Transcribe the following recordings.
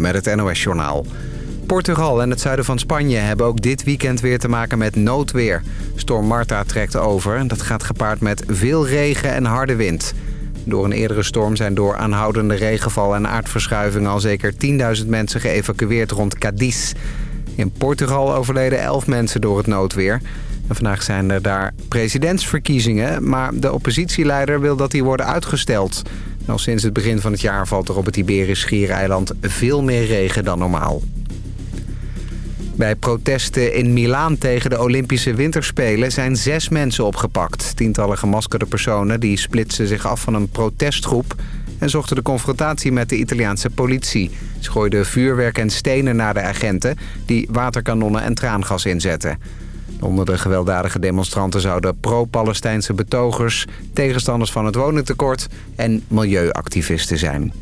Met het NOS-journaal. Portugal en het zuiden van Spanje hebben ook dit weekend weer te maken met noodweer. Storm Marta trekt over en dat gaat gepaard met veel regen en harde wind. Door een eerdere storm zijn door aanhoudende regenval en aardverschuiving... al zeker 10.000 mensen geëvacueerd rond Cadiz. In Portugal overleden 11 mensen door het noodweer. En vandaag zijn er daar presidentsverkiezingen... maar de oppositieleider wil dat die worden uitgesteld... Al sinds het begin van het jaar valt er op het Iberisch Schiereiland veel meer regen dan normaal. Bij protesten in Milaan tegen de Olympische Winterspelen zijn zes mensen opgepakt. Tientallen gemaskerde personen die splitsen zich af van een protestgroep... en zochten de confrontatie met de Italiaanse politie. Ze gooiden vuurwerk en stenen naar de agenten... die waterkanonnen en traangas inzetten. Onder de gewelddadige demonstranten zouden pro-Palestijnse betogers... tegenstanders van het woningtekort en milieuactivisten zijn.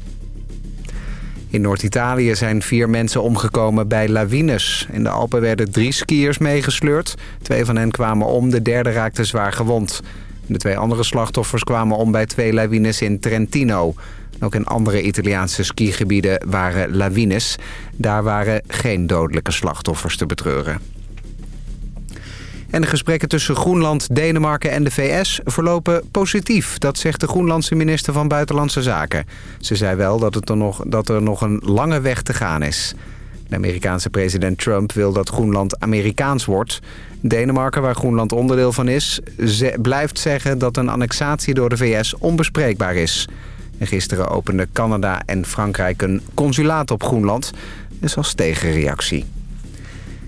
In Noord-Italië zijn vier mensen omgekomen bij lawines. In de Alpen werden drie skiers meegesleurd. Twee van hen kwamen om, de derde raakte zwaar gewond. De twee andere slachtoffers kwamen om bij twee lawines in Trentino. Ook in andere Italiaanse skigebieden waren lawines. Daar waren geen dodelijke slachtoffers te betreuren. En de gesprekken tussen Groenland, Denemarken en de VS verlopen positief. Dat zegt de Groenlandse minister van Buitenlandse Zaken. Ze zei wel dat, het er, nog, dat er nog een lange weg te gaan is. De Amerikaanse president Trump wil dat Groenland Amerikaans wordt. Denemarken, waar Groenland onderdeel van is, blijft zeggen dat een annexatie door de VS onbespreekbaar is. En gisteren openden Canada en Frankrijk een consulaat op Groenland. Dus als tegenreactie.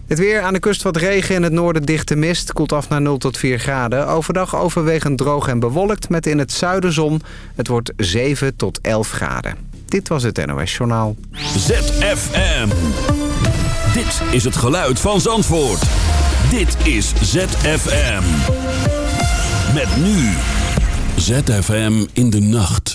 Het weer aan de kust wat regen, in het noorden dichte mist. Koelt af naar 0 tot 4 graden. Overdag overwegend droog en bewolkt met in het zuiden zon. Het wordt 7 tot 11 graden. Dit was het NOS Journaal. ZFM. Dit is het geluid van Zandvoort. Dit is ZFM. Met nu. ZFM in de nacht.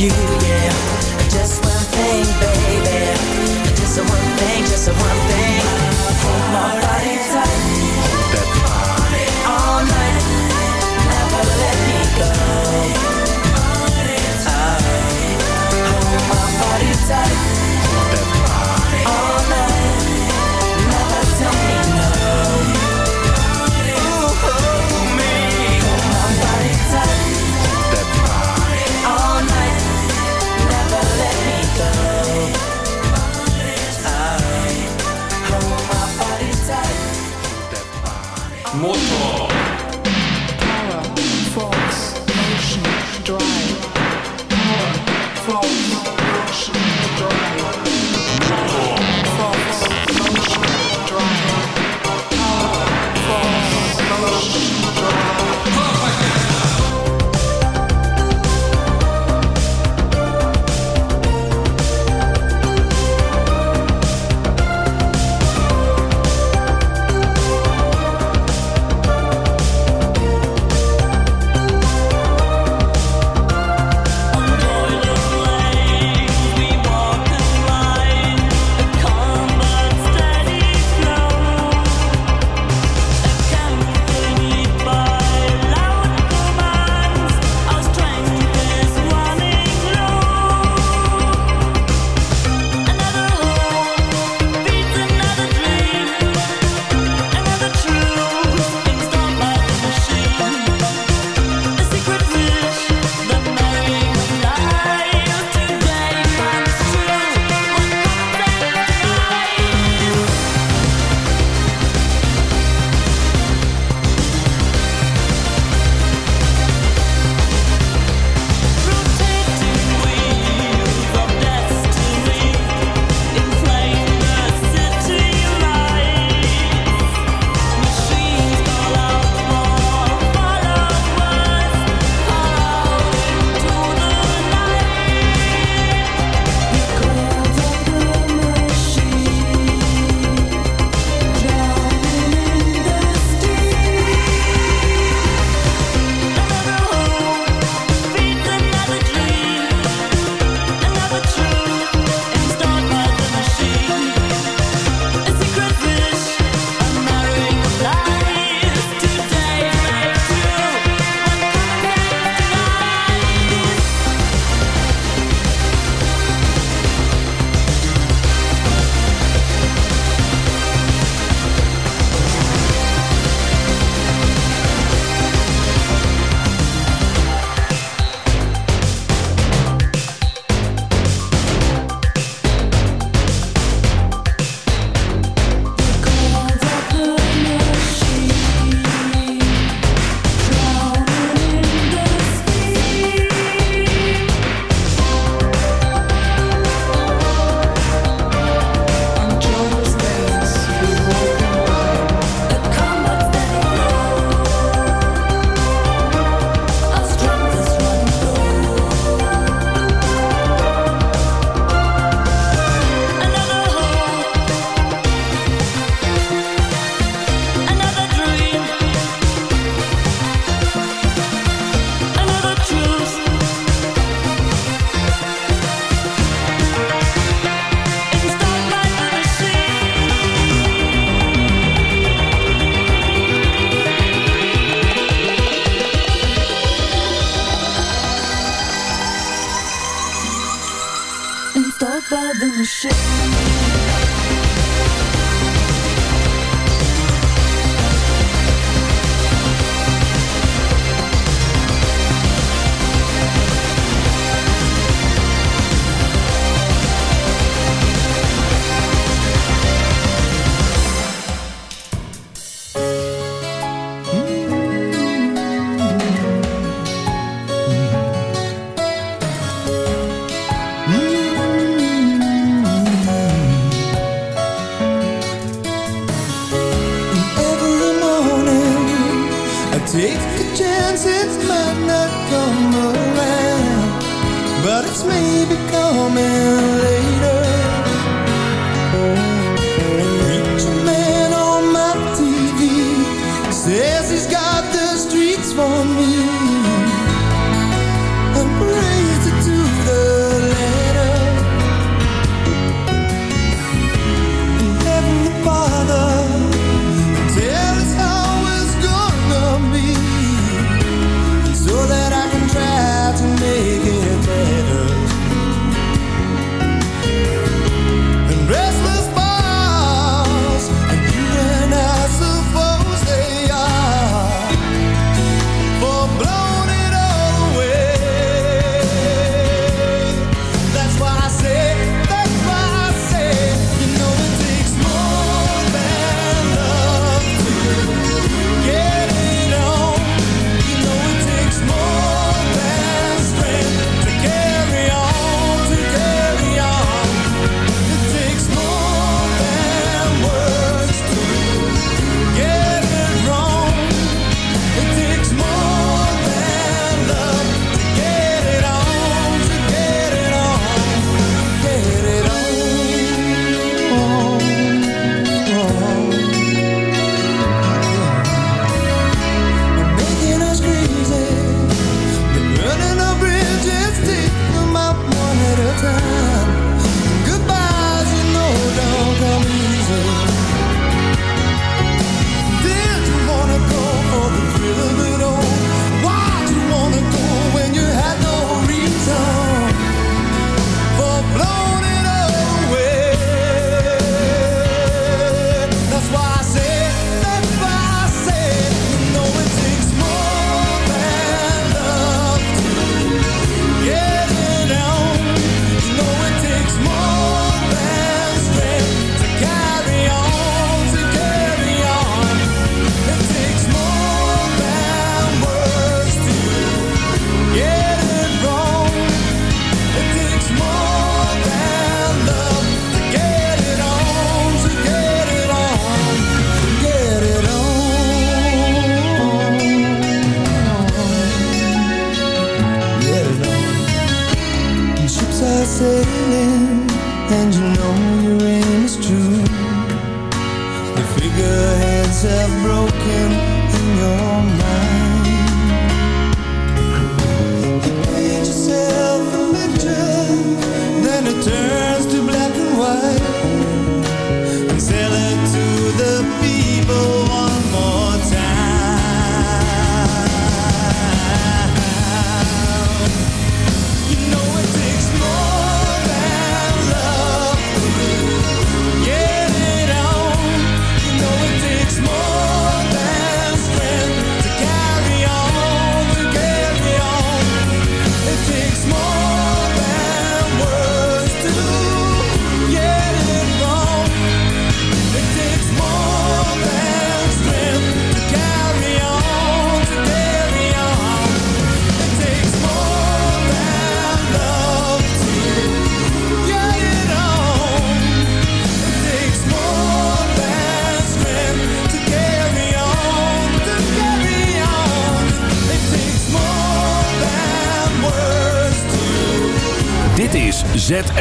You,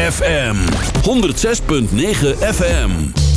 ZFM 106.9 FM.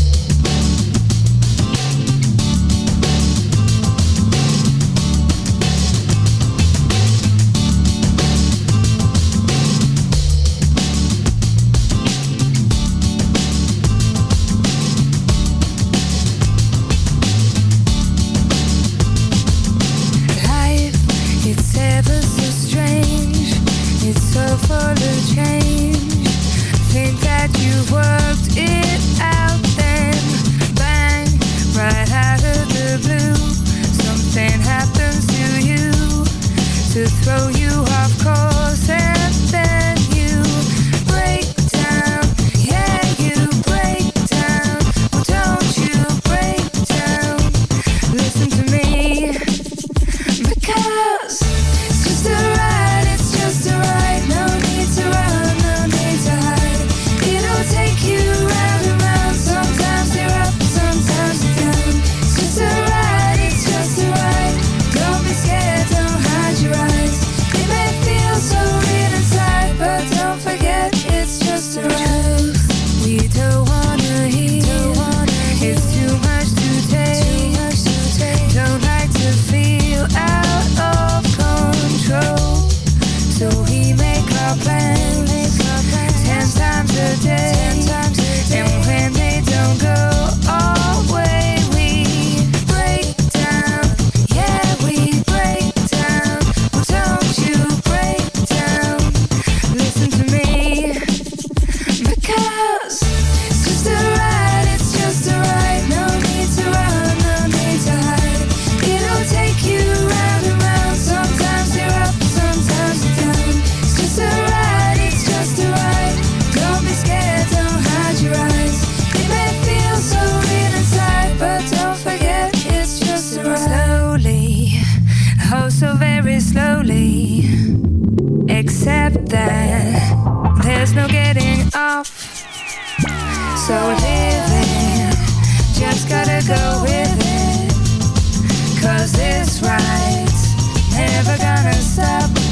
that there's no getting off. So we're living, just gotta go with it. Cause this ride's never gonna stop.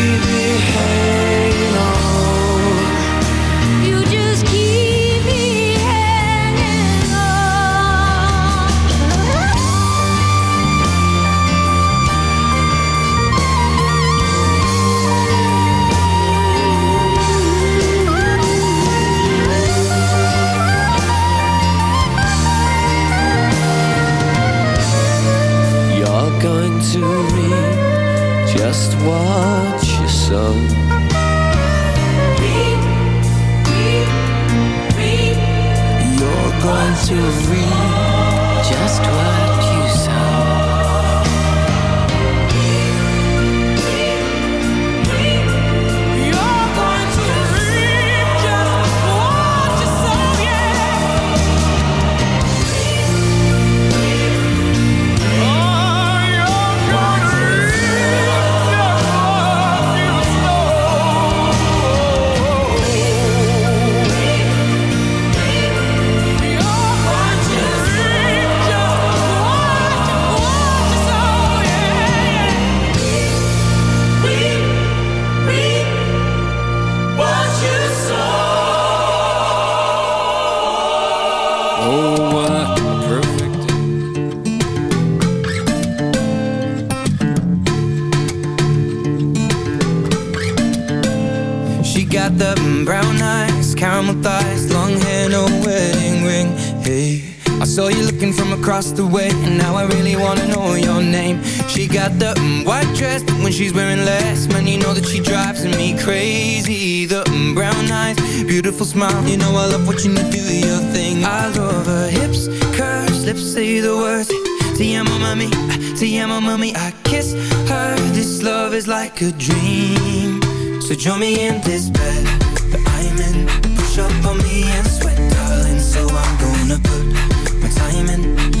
lips say the words. Te amo, mami, te amo, mami. I kiss her. This love is like a dream. So join me in this bed that I'm in. Push up on me and sweat, darling. So I'm gonna put my time in.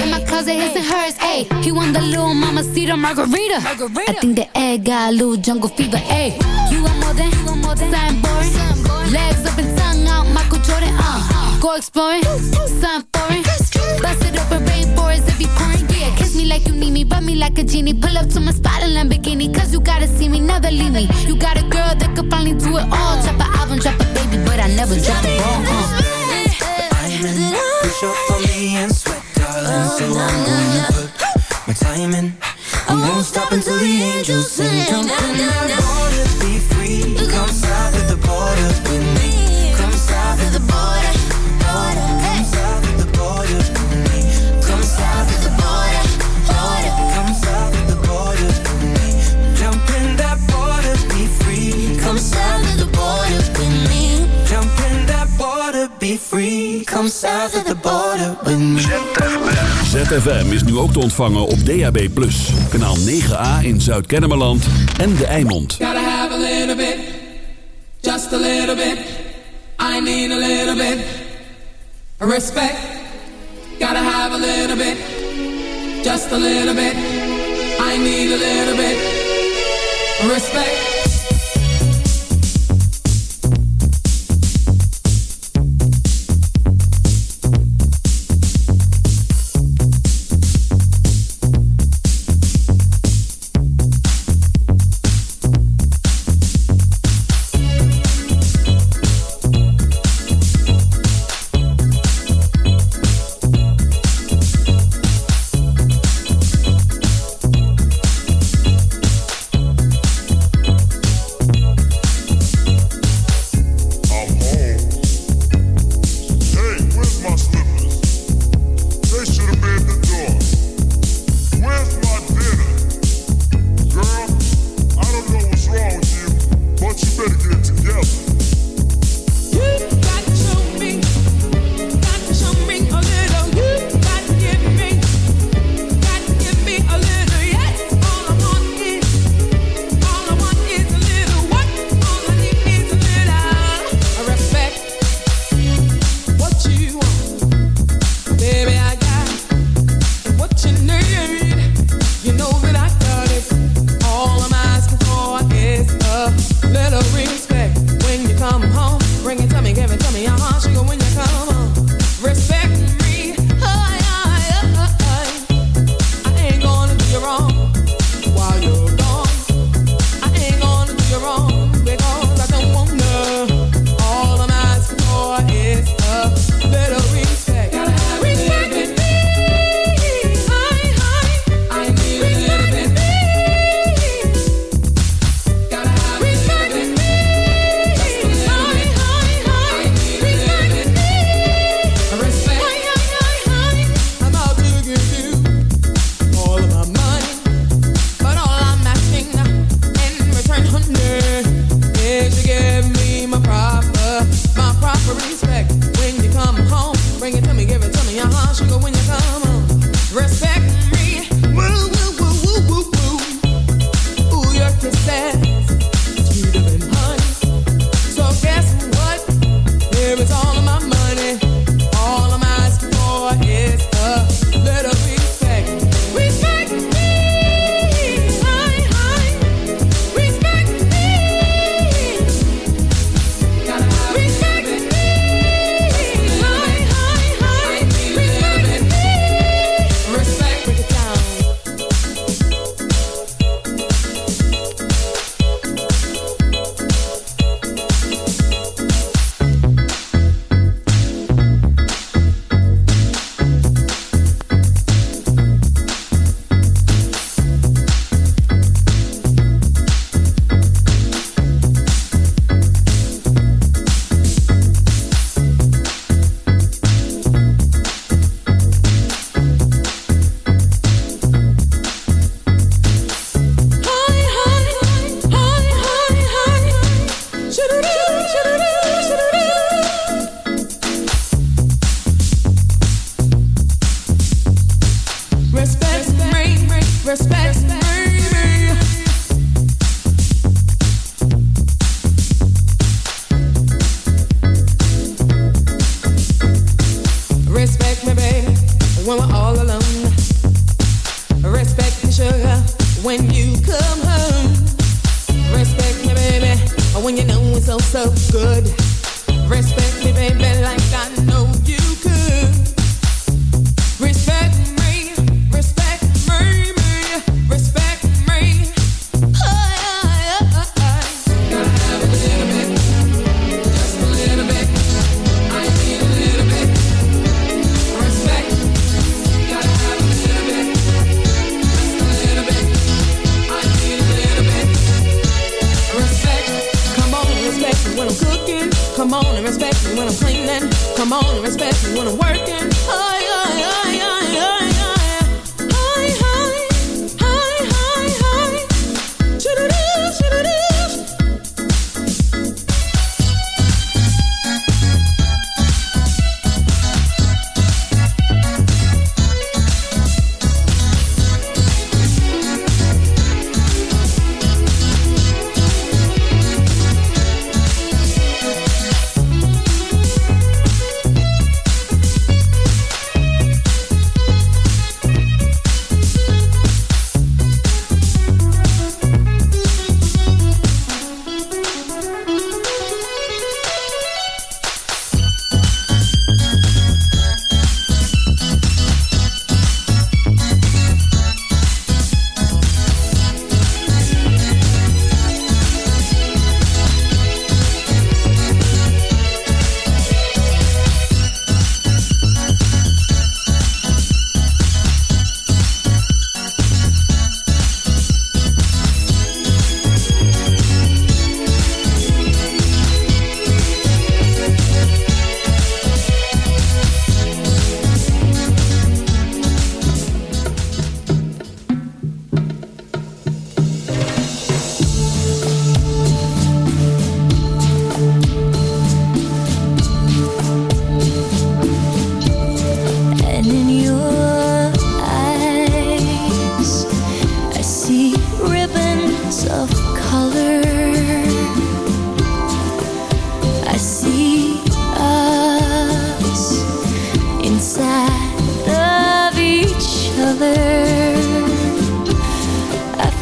My closet, his and hers. Ayy, he want the little mama cedar margarita. I think the egg got a little jungle fever. Ayy, you want more than, you want more than something boring. Legs up and tongue out, Michael Jordan. Uh, go exploring, something foreign. Bust it open, rainforest if you pouring. Yeah, kiss me like you need me. Rub me like a genie. Pull up to my spot in Lamborghini. Cause you gotta see me, never leave me. You got a girl that could finally do it all. Drop an album, drop a baby, but I never drop the ball. Uh. Push up for me and sweat, darling. So I'm gonna put my time in. I won't stop until the angels sing. Jump in the water, be free. Come south of the border with me. Come south of the border, border. Come south of the border with me. Come south of the border, border. Come south of the border with me. Jump in that water, be free. Come south of the border with me. Jump in that water, be free. Come south of the border with me. ZFM is nu ook te ontvangen op DAB+. Kanaal 9A in Zuid-Kennemerland en De Eimond. Gotta have a little bit, just a little bit. I need a little bit respect. Gotta have a little bit, just a little bit. I need a little bit respect. When I'm cleaning. Come on and respect me when I'm working. Ay, ay, ay, ay,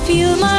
feel my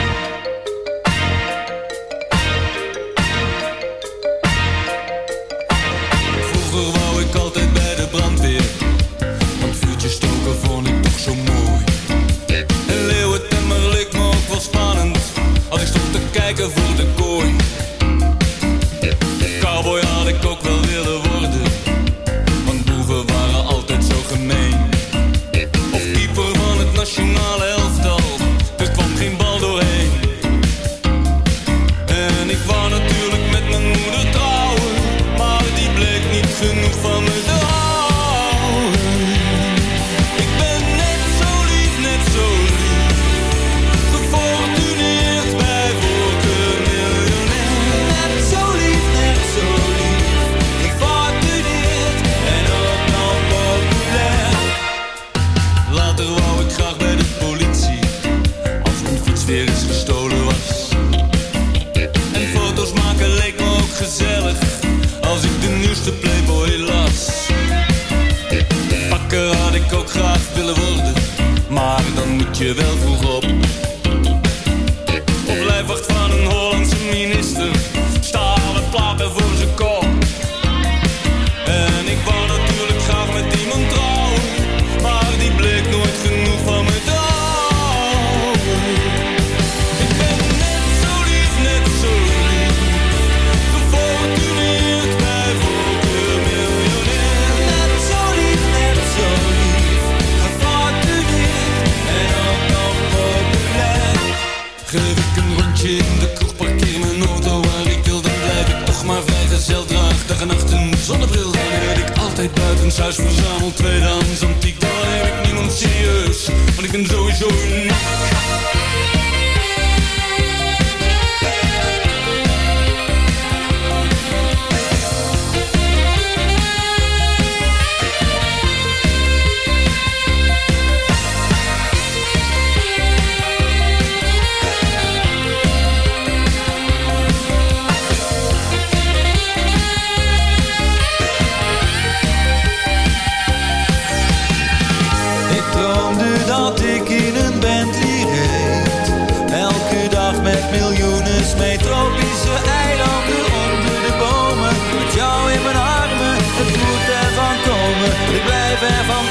Geef ik een randje in de kroeg, parkeer mijn auto waar ik wil Dan blijf ik toch maar vrijgezel, draag dag en nacht een zonnebril Dan rijd ik altijd buiten. buitenshuis, verzamel tweedehands antiek Dan heb ik niemand serieus, want ik ben sowieso uniek ver van